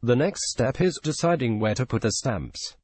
The next step is deciding where to put the stamps.